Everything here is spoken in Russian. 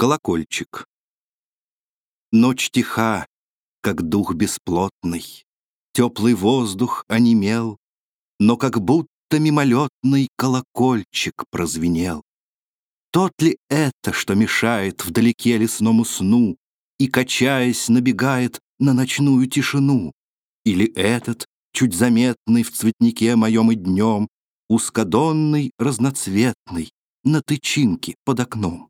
Колокольчик. Ночь тиха, как дух бесплотный, Теплый воздух онемел, Но как будто мимолетный колокольчик прозвенел. Тот ли это, что мешает Вдалеке лесному сну И, качаясь, набегает На ночную тишину? Или этот, чуть заметный В цветнике моем и днем, Узкодонный, разноцветный, На тычинке под окном?